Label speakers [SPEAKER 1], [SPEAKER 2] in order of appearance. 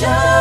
[SPEAKER 1] Just.